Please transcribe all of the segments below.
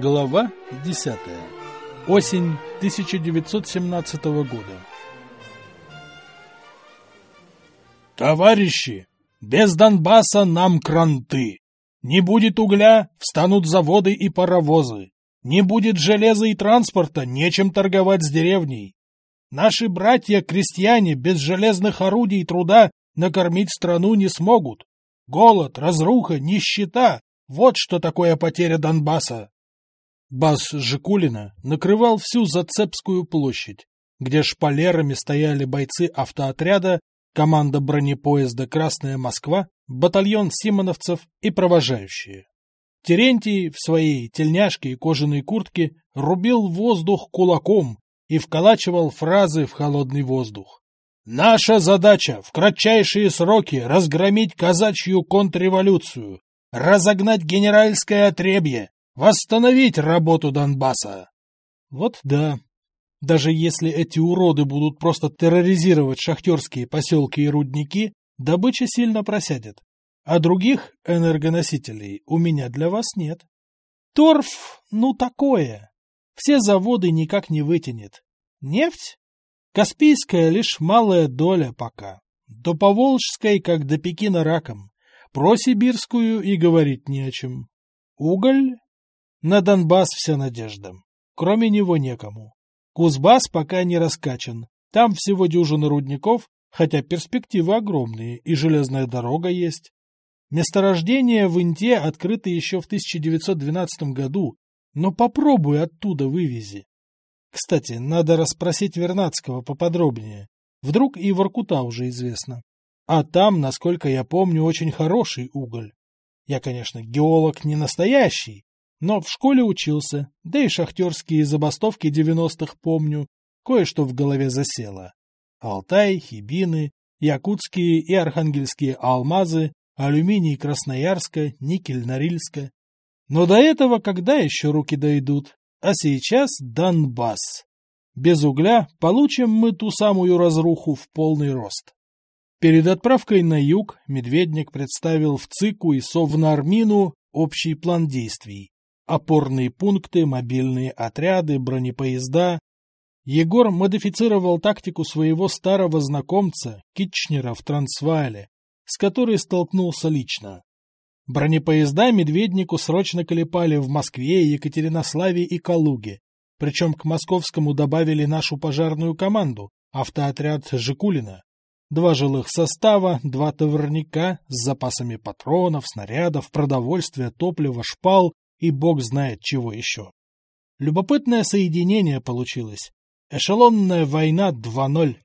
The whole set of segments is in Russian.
Глава 10. Осень 1917 года. Товарищи, без Донбасса нам кранты. Не будет угля, встанут заводы и паровозы. Не будет железа и транспорта, нечем торговать с деревней. Наши братья-крестьяне без железных орудий труда накормить страну не смогут. Голод, разруха, нищета — вот что такое потеря Донбасса. Бас Жикулина накрывал всю Зацепскую площадь, где шпалерами стояли бойцы автоотряда, команда бронепоезда «Красная Москва», батальон симоновцев и провожающие. Терентий в своей тельняшке и кожаной куртке рубил воздух кулаком и вколачивал фразы в холодный воздух. «Наша задача в кратчайшие сроки разгромить казачью контрреволюцию, разогнать генеральское отребье, Восстановить работу Донбасса! Вот да. Даже если эти уроды будут просто терроризировать шахтерские поселки и рудники, добыча сильно просядет. А других энергоносителей у меня для вас нет. Торф, ну такое. Все заводы никак не вытянет. Нефть? Каспийская лишь малая доля пока. До Поволжской, как до Пекина раком. Про Сибирскую и говорить не о чем. Уголь? На Донбасс вся надежда. Кроме него некому. Кузбасс пока не раскачан. Там всего дюжина рудников, хотя перспективы огромные, и железная дорога есть. Месторождение в Инте открыто еще в 1912 году, но попробуй оттуда вывези. Кстати, надо расспросить Вернадского поподробнее. Вдруг и Воркута уже известно. А там, насколько я помню, очень хороший уголь. Я, конечно, геолог не настоящий, но в школе учился, да и шахтерские забастовки девяностых помню, кое-что в голове засело. Алтай, Хибины, якутские и архангельские алмазы, алюминий Красноярска, никель Норильска. Но до этого когда еще руки дойдут? А сейчас Донбасс. Без угля получим мы ту самую разруху в полный рост. Перед отправкой на юг Медведник представил в ЦИКу и Совнармину общий план действий опорные пункты, мобильные отряды, бронепоезда. Егор модифицировал тактику своего старого знакомца, Китчнера в Трансвайле, с которой столкнулся лично. Бронепоезда Медведнику срочно колепали в Москве, Екатеринославе и Калуге, причем к московскому добавили нашу пожарную команду, автоотряд Жикулина. Два жилых состава, два товарника с запасами патронов, снарядов, продовольствия, топлива, шпал и бог знает чего еще. Любопытное соединение получилось. Эшелонная война 2.0.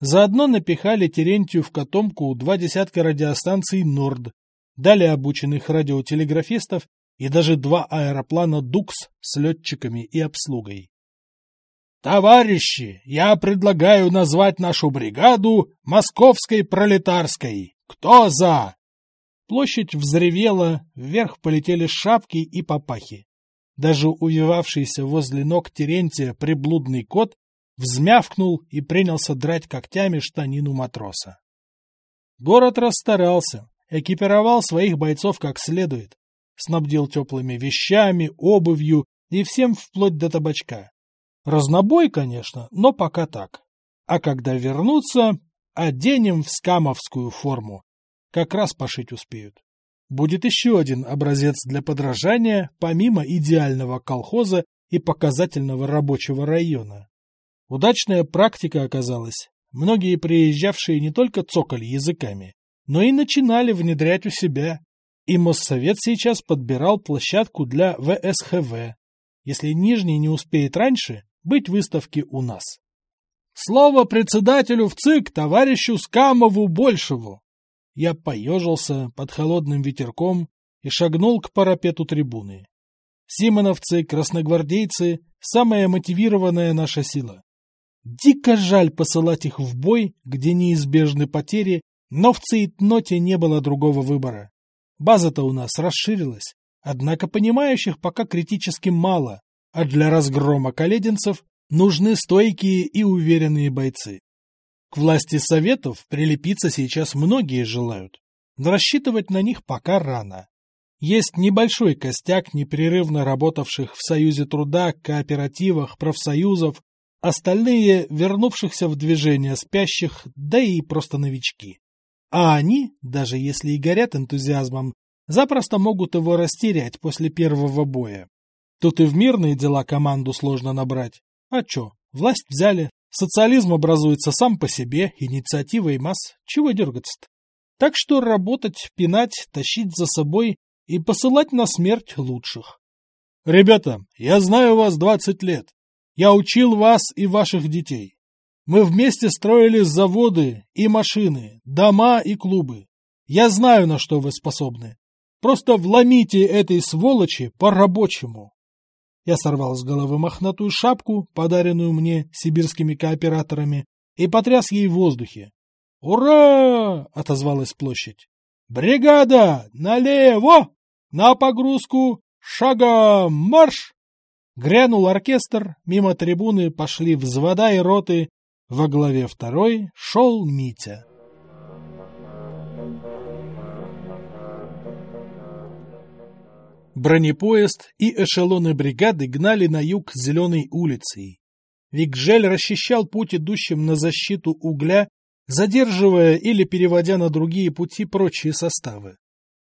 Заодно напихали Терентию в котомку два десятка радиостанций «Норд», дали обученных радиотелеграфистов и даже два аэроплана «Дукс» с летчиками и обслугой. «Товарищи, я предлагаю назвать нашу бригаду Московской пролетарской. Кто за?» Площадь взревела, вверх полетели шапки и папахи. Даже увивавшийся возле ног Терентия приблудный кот взмявкнул и принялся драть когтями штанину матроса. Город расстарался, экипировал своих бойцов как следует, снабдил теплыми вещами, обувью и всем вплоть до табачка. Разнобой, конечно, но пока так. А когда вернутся, оденем в скамовскую форму, как раз пошить успеют. Будет еще один образец для подражания, помимо идеального колхоза и показательного рабочего района. Удачная практика оказалась. Многие приезжавшие не только цокали языками, но и начинали внедрять у себя. И Моссовет сейчас подбирал площадку для ВСХВ. Если Нижний не успеет раньше, быть выставки у нас. Слово председателю в ЦИК, товарищу Скамову Большеву. Я поежился под холодным ветерком и шагнул к парапету трибуны. Симоновцы, красногвардейцы — самая мотивированная наша сила. Дико жаль посылать их в бой, где неизбежны потери, но в цейтноте не было другого выбора. База-то у нас расширилась, однако понимающих пока критически мало, а для разгрома колединцев нужны стойкие и уверенные бойцы. К власти Советов прилепиться сейчас многие желают, но рассчитывать на них пока рано. Есть небольшой костяк непрерывно работавших в Союзе труда, кооперативах, профсоюзов, остальные вернувшихся в движение спящих, да и просто новички. А они, даже если и горят энтузиазмом, запросто могут его растерять после первого боя. Тут и в мирные дела команду сложно набрать. А чё, власть взяли, социализм образуется сам по себе, инициативой масс, чего дергаться-то? Так что работать, пинать, тащить за собой и посылать на смерть лучших. Ребята, я знаю вас двадцать лет. Я учил вас и ваших детей. Мы вместе строили заводы и машины, дома и клубы. Я знаю, на что вы способны. Просто вломите этой сволочи по-рабочему. Я сорвал с головы мохнатую шапку, подаренную мне сибирскими кооператорами, и потряс ей в воздухе. «Ура!» — отозвалась площадь. «Бригада! Налево! На погрузку! Шагом марш!» Грянул оркестр, мимо трибуны пошли взвода и роты, во главе второй шел Митя. Бронепоезд и эшелоны бригады гнали на юг Зеленой улицей. Викжель расчищал путь идущим на защиту угля, задерживая или переводя на другие пути прочие составы.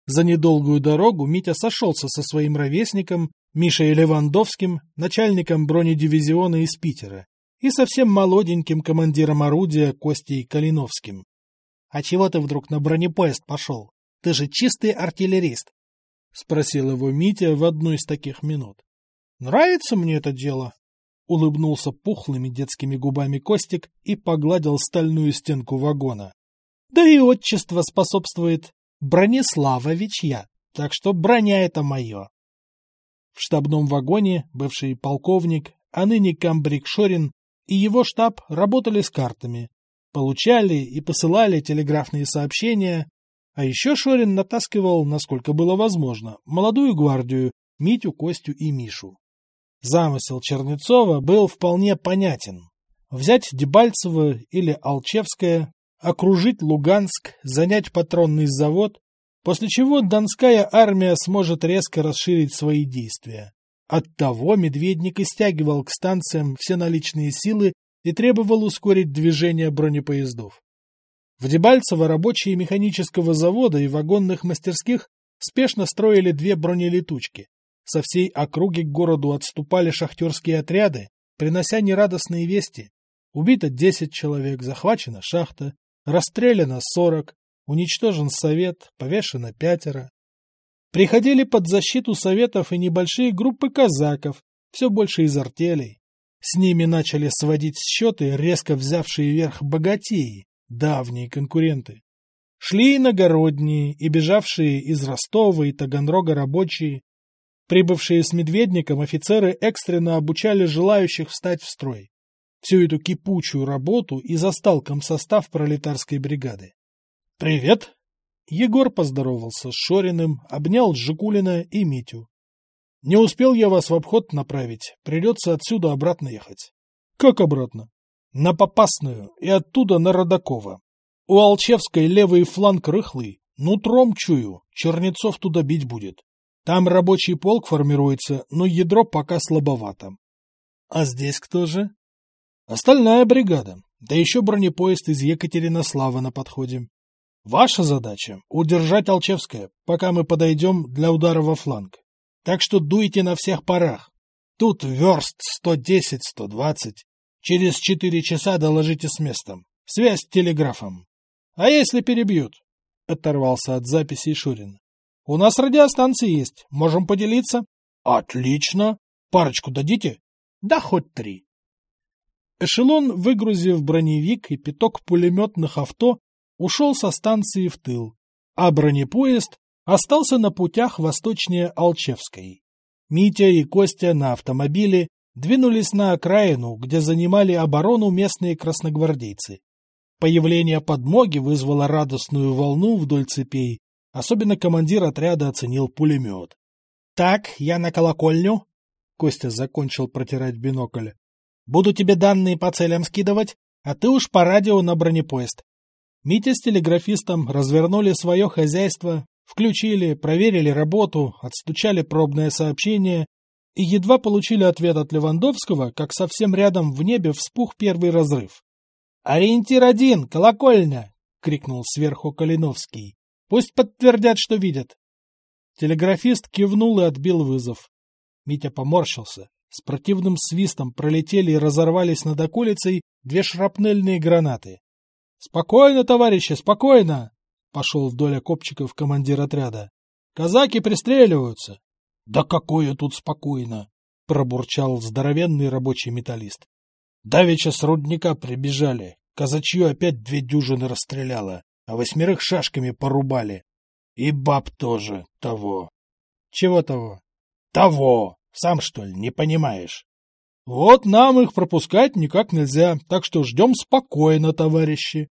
За недолгую дорогу Митя сошелся со своим ровесником Мишей Левандовским, начальником бронедивизиона из Питера, и совсем молоденьким командиром орудия Костей Калиновским. — А чего ты вдруг на бронепоезд пошел? Ты же чистый артиллерист. — спросил его Митя в одну из таких минут. — Нравится мне это дело? — улыбнулся пухлыми детскими губами Костик и погладил стальную стенку вагона. — Да и отчество способствует. Брониславович я, так что броня это мое. В штабном вагоне бывший полковник, а ныне комбриг Шорин и его штаб работали с картами, получали и посылали телеграфные сообщения, а еще Шорин натаскивал, насколько было возможно, молодую гвардию, Митю, Костю и Мишу. Замысел Чернецова был вполне понятен. Взять Дебальцево или Алчевское, окружить Луганск, занять патронный завод, после чего Донская армия сможет резко расширить свои действия. Оттого Медведник и стягивал к станциям все наличные силы и требовал ускорить движение бронепоездов. В Дебальцево рабочие механического завода и вагонных мастерских спешно строили две бронелетучки. Со всей округи к городу отступали шахтерские отряды, принося нерадостные вести. Убито 10 человек, захвачена шахта, расстреляно 40, уничтожен совет, повешено пятеро. Приходили под защиту советов и небольшие группы казаков, все больше из артелей. С ними начали сводить счеты резко взявшие верх богатеи, давние конкуренты. Шли иногородние и бежавшие из Ростова и Таганрога рабочие. Прибывшие с Медведником офицеры экстренно обучали желающих встать в строй. Всю эту кипучую работу и застал комсостав пролетарской бригады. «Привет!» Егор поздоровался с Шориным, обнял Жикулина и Митю. «Не успел я вас в обход направить, придется отсюда обратно ехать». «Как обратно?» На Попасную и оттуда на Родакова. У Алчевской левый фланг рыхлый, нутром чую, Чернецов туда бить будет. Там рабочий полк формируется, но ядро пока слабовато. А здесь кто же? Остальная бригада, да еще бронепоезд из Екатеринослава на подходе. Ваша задача — удержать Алчевское, пока мы подойдем для удара во фланг. Так что дуйте на всех парах. Тут верст 110-120, Через четыре часа доложите с местом. Связь телеграфом. А если перебьют? Оторвался от записи Шурин. У нас радиостанции есть. Можем поделиться. Отлично. Парочку дадите? Да хоть три. Эшелон, выгрузив броневик и пяток пулеметных авто, ушел со станции в тыл, а бронепоезд остался на путях восточнее Алчевской. Митя и Костя на автомобиле двинулись на окраину, где занимали оборону местные красногвардейцы. Появление подмоги вызвало радостную волну вдоль цепей, особенно командир отряда оценил пулемет. — Так, я на колокольню. Костя закончил протирать бинокль. — Буду тебе данные по целям скидывать, а ты уж по радио на бронепоезд. Митя с телеграфистом развернули свое хозяйство, Включили, проверили работу, отстучали пробное сообщение и едва получили ответ от Левандовского, как совсем рядом в небе вспух первый разрыв. «Ориентир один! Колокольня!» — крикнул сверху Калиновский. «Пусть подтвердят, что видят!» Телеграфист кивнул и отбил вызов. Митя поморщился. С противным свистом пролетели и разорвались над околицей две шрапнельные гранаты. — Спокойно, товарищи, спокойно! — пошел вдоль окопчиков командир отряда. — Казаки пристреливаются! — Да какое тут спокойно! — пробурчал здоровенный рабочий металлист. — Давеча с рудника прибежали. Казачью опять две дюжины расстреляло, а восьмерых шашками порубали. И баб тоже того. — Чего того? — Того! Сам, что ли, не понимаешь? Вот нам их пропускать никак нельзя, так что ждем спокойно, товарищи.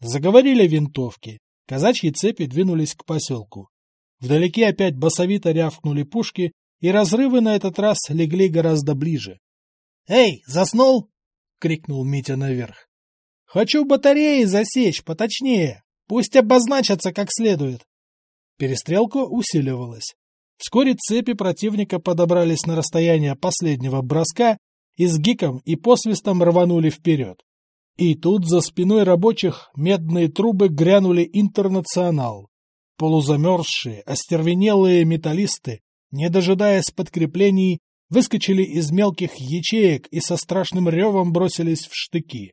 Заговорили винтовки. Казачьи цепи двинулись к поселку. Вдалеке опять басовито рявкнули пушки, и разрывы на этот раз легли гораздо ближе. — Эй, заснул? — крикнул Митя наверх. — Хочу батареи засечь поточнее. Пусть обозначатся как следует. Перестрелка усиливалась. Вскоре цепи противника подобрались на расстояние последнего броска и с гиком и посвистом рванули вперед. И тут за спиной рабочих медные трубы грянули «Интернационал». Полузамерзшие, остервенелые металлисты, не дожидаясь подкреплений, выскочили из мелких ячеек и со страшным ревом бросились в штыки.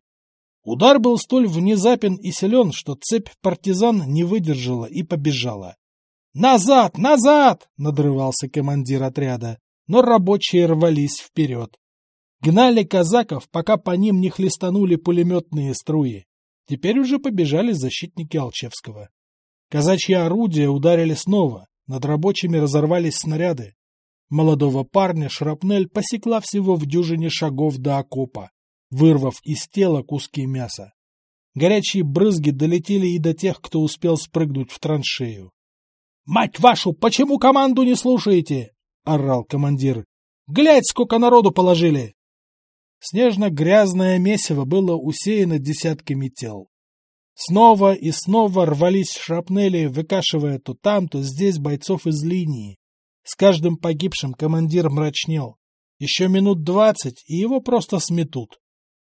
Удар был столь внезапен и силен, что цепь партизан не выдержала и побежала. «Назад! Назад!» — надрывался командир отряда, но рабочие рвались вперед. Гнали казаков, пока по ним не хлестанули пулеметные струи. Теперь уже побежали защитники Алчевского. Казачьи орудия ударили снова, над рабочими разорвались снаряды. Молодого парня шрапнель посекла всего в дюжине шагов до окопа, вырвав из тела куски мяса. Горячие брызги долетели и до тех, кто успел спрыгнуть в траншею. «Мать вашу, почему команду не слушаете?» — орал командир. «Глядь, сколько народу положили!» Снежно-грязное месиво было усеяно десятками тел. Снова и снова рвались шрапнели, выкашивая то там, то здесь бойцов из линии. С каждым погибшим командир мрачнел. Еще минут двадцать, и его просто сметут.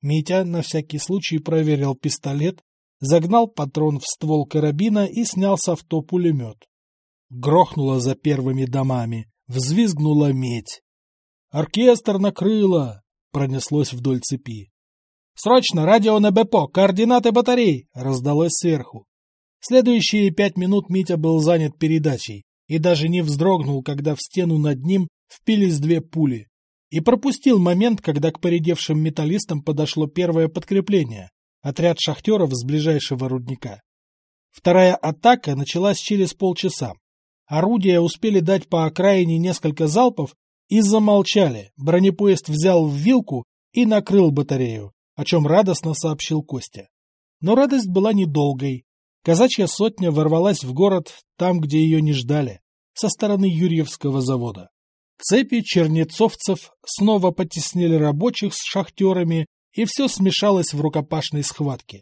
Митя на всякий случай проверил пистолет, загнал патрон в ствол карабина и снял с авто пулемет. Грохнуло за первыми домами, взвизгнула медь. «Оркестр накрыло!» — пронеслось вдоль цепи. «Срочно, радио на БПО, координаты батарей!» — раздалось сверху. Следующие пять минут Митя был занят передачей и даже не вздрогнул, когда в стену над ним впились две пули. И пропустил момент, когда к поредевшим металлистам подошло первое подкрепление — отряд шахтеров с ближайшего рудника. Вторая атака началась через полчаса. Орудия успели дать по окраине несколько залпов и замолчали. Бронепоезд взял в вилку и накрыл батарею, о чем радостно сообщил Костя. Но радость была недолгой. Казачья сотня ворвалась в город там, где ее не ждали, со стороны Юрьевского завода. Цепи чернецовцев снова потеснили рабочих с шахтерами, и все смешалось в рукопашной схватке.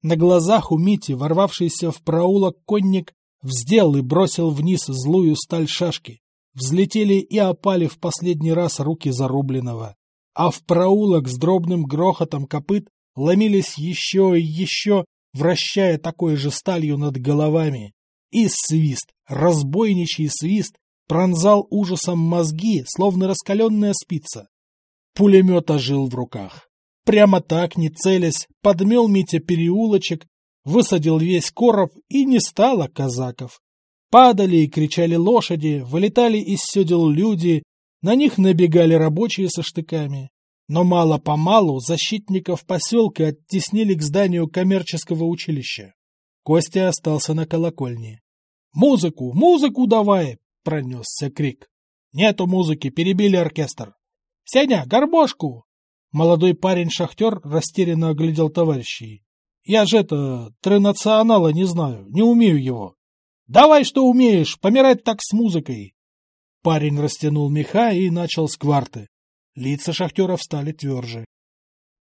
На глазах у Мити, ворвавшийся в проулок конник, Вздел и бросил вниз злую сталь шашки. Взлетели и опали в последний раз руки зарубленного. А в проулок с дробным грохотом копыт ломились еще и еще, вращая такой же сталью над головами. И свист, разбойничий свист, пронзал ужасом мозги, словно раскаленная спица. Пулемет ожил в руках. Прямо так, не целясь, подмел Митя переулочек, высадил весь короб, и не стало казаков. Падали и кричали лошади, вылетали из седел люди, на них набегали рабочие со штыками. Но мало-помалу защитников поселка оттеснили к зданию коммерческого училища. Костя остался на колокольне. «Музыку! Музыку давай!» — пронесся крик. «Нету музыки, перебили оркестр!» «Сеня, горбошку!» Молодой парень-шахтер растерянно оглядел товарищей. Я же это, тренационала не знаю, не умею его. Давай, что умеешь, помирать так с музыкой. Парень растянул меха и начал с кварты. Лица шахтеров стали тверже.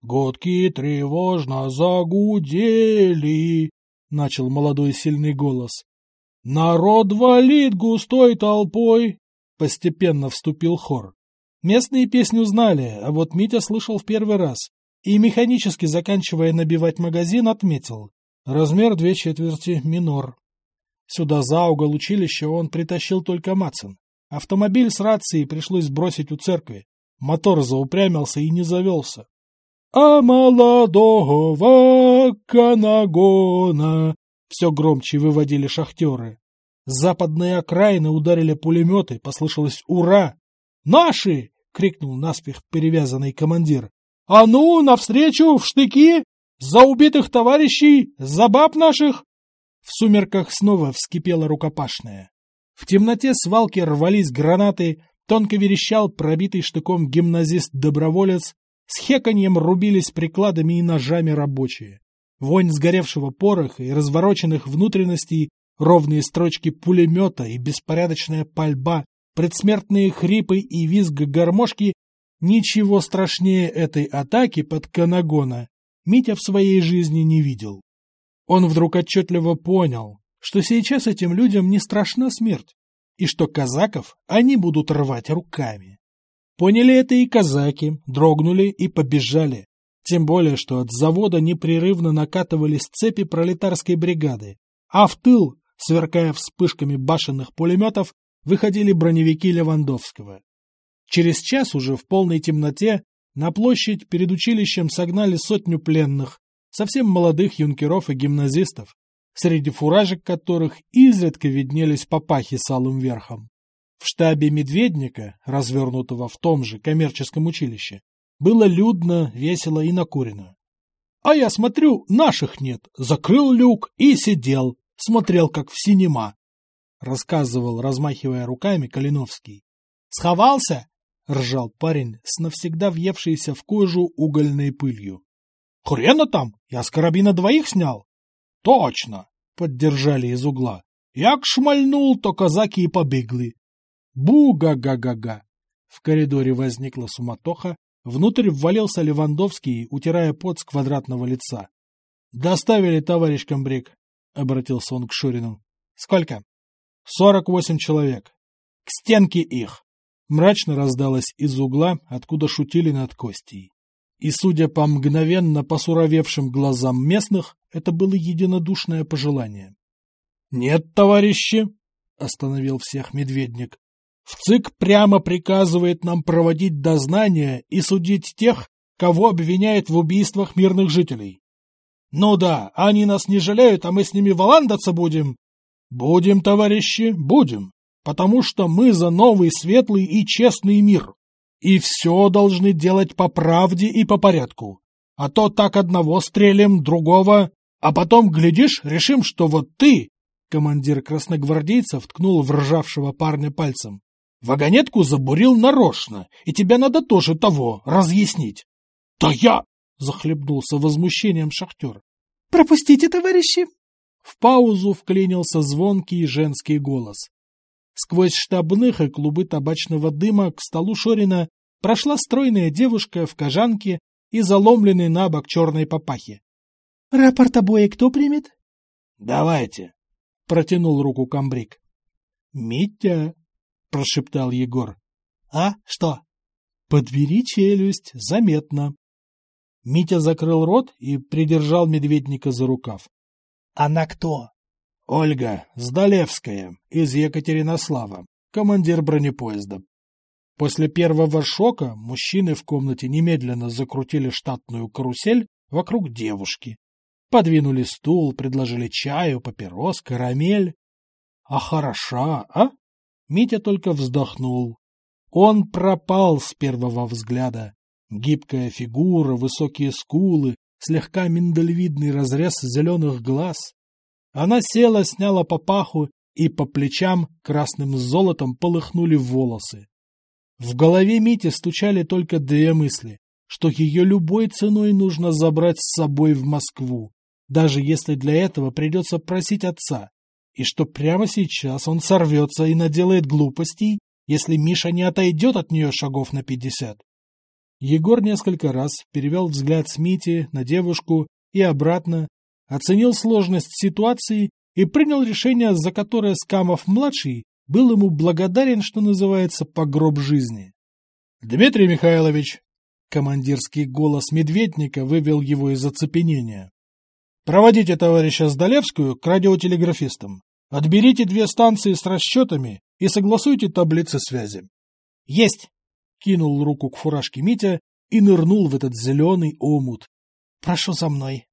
Годки тревожно загудели, — начал молодой сильный голос. Народ валит густой толпой, постепенно вступил хор. Местные песню знали, а вот Митя слышал в первый раз и, механически заканчивая набивать магазин, отметил. Размер две четверти минор. Сюда за угол училища он притащил только Мацин. Автомобиль с рацией пришлось бросить у церкви. Мотор заупрямился и не завелся. «А молодого канагона!» Все громче выводили шахтеры. С западной окраины ударили пулеметы, послышалось «Ура!» «Наши!» — крикнул наспех перевязанный командир. «А ну, навстречу, в штыки! За убитых товарищей! За баб наших!» В сумерках снова вскипела рукопашная. В темноте свалки рвались гранаты, тонко верещал пробитый штыком гимназист-доброволец, с хеканьем рубились прикладами и ножами рабочие. Вонь сгоревшего пороха и развороченных внутренностей, ровные строчки пулемета и беспорядочная пальба, предсмертные хрипы и визг гармошки — ничего страшнее этой атаки под Канагона Митя в своей жизни не видел. Он вдруг отчетливо понял, что сейчас этим людям не страшна смерть, и что казаков они будут рвать руками. Поняли это и казаки, дрогнули и побежали. Тем более, что от завода непрерывно накатывались цепи пролетарской бригады, а в тыл, сверкая вспышками башенных пулеметов, выходили броневики Левандовского. Через час уже в полной темноте на площадь перед училищем согнали сотню пленных, совсем молодых юнкеров и гимназистов, среди фуражек которых изредка виднелись папахи с алым верхом. В штабе Медведника, развернутого в том же коммерческом училище, было людно, весело и накурено. А я смотрю, наших нет, закрыл люк и сидел, смотрел как в синема, — рассказывал, размахивая руками Калиновский. «Сховался?» — ржал парень с навсегда въевшейся в кожу угольной пылью. «Хрена там! Я с карабина двоих снял!» «Точно!» — поддержали из угла. «Як шмальнул, то казаки и побегли!» «Бу-га-га-га-га!» В коридоре возникла суматоха, внутрь ввалился Левандовский, утирая пот с квадратного лица. «Доставили, товарищ комбриг!» — обратился он к Шурину. «Сколько?» «Сорок восемь человек. К стенке их!» Мрачно раздалось из угла, откуда шутили над Костей. И, судя по мгновенно посуровевшим глазам местных, это было единодушное пожелание. — Нет, товарищи! — остановил всех медведник. — В ЦИК прямо приказывает нам проводить дознание и судить тех, кого обвиняет в убийствах мирных жителей. — Ну да, они нас не жалеют, а мы с ними валандаться будем. — Будем, товарищи, будем, потому что мы за новый светлый и честный мир. И все должны делать по правде и по порядку. А то так одного стрелим, другого, а потом, глядишь, решим, что вот ты, командир красногвардейцев ткнул в ржавшего парня пальцем, вагонетку забурил нарочно, и тебя надо тоже того разъяснить. — Да я! — захлебнулся возмущением шахтер. — Пропустите, товарищи! В паузу вклинился звонкий женский голос. Сквозь штабных и клубы табачного дыма к столу Шорина прошла стройная девушка в кожанке и заломленной на бок черной папахе. — Рапорт обои кто примет? — Давайте, — протянул руку комбриг. — Митя, — прошептал Егор. — А, что? — Подбери челюсть, заметно. Митя закрыл рот и придержал медведника за рукав. — Она кто? — Ольга Сдалевская, из Екатеринослава, командир бронепоезда. После первого шока мужчины в комнате немедленно закрутили штатную карусель вокруг девушки. Подвинули стул, предложили чаю, папирос, карамель. А хороша, а? Митя только вздохнул. Он пропал с первого взгляда. Гибкая фигура, высокие скулы, слегка миндалевидный разрез зеленых глаз. Она села, сняла папаху, и по плечам красным золотом полыхнули волосы. В голове Мити стучали только две мысли, что ее любой ценой нужно забрать с собой в Москву, даже если для этого придется просить отца, и что прямо сейчас он сорвется и наделает глупостей, если Миша не отойдет от нее шагов на пятьдесят. Егор несколько раз перевел взгляд с Мити на девушку и обратно, оценил сложность ситуации и принял решение, за которое Скамов-младший был ему благодарен, что называется, по гроб жизни. — Дмитрий Михайлович! — командирский голос Медведника вывел его из оцепенения. — Проводите товарища Сдалевскую к радиотелеграфистам. Отберите две станции с расчетами и согласуйте таблицы связи. — Есть! — кинул руку к фуражке Митя и нырнул в этот зеленый омут. — Прошу за мной.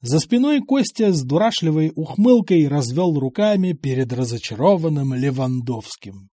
За спиной Костя с дурашливой ухмылкой развел руками перед разочарованным Левандовским.